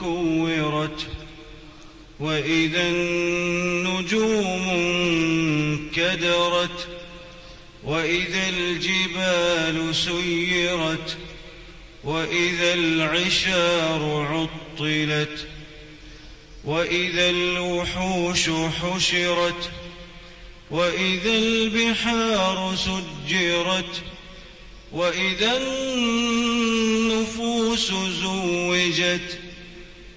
كورت وإذا النجوم انكدرت وإذا الجبال سيرت وإذا العشار عطلت وإذا الوحوش حشرت وإذا البحار سجرت وإذا النفوس زوجت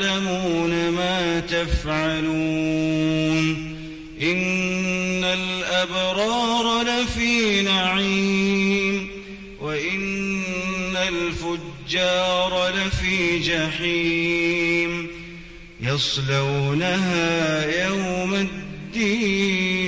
يعلمون ما تفعلون إن الأبرار لفي نعيم وإن الفجار لفي جحيم يصلونها يوم الدين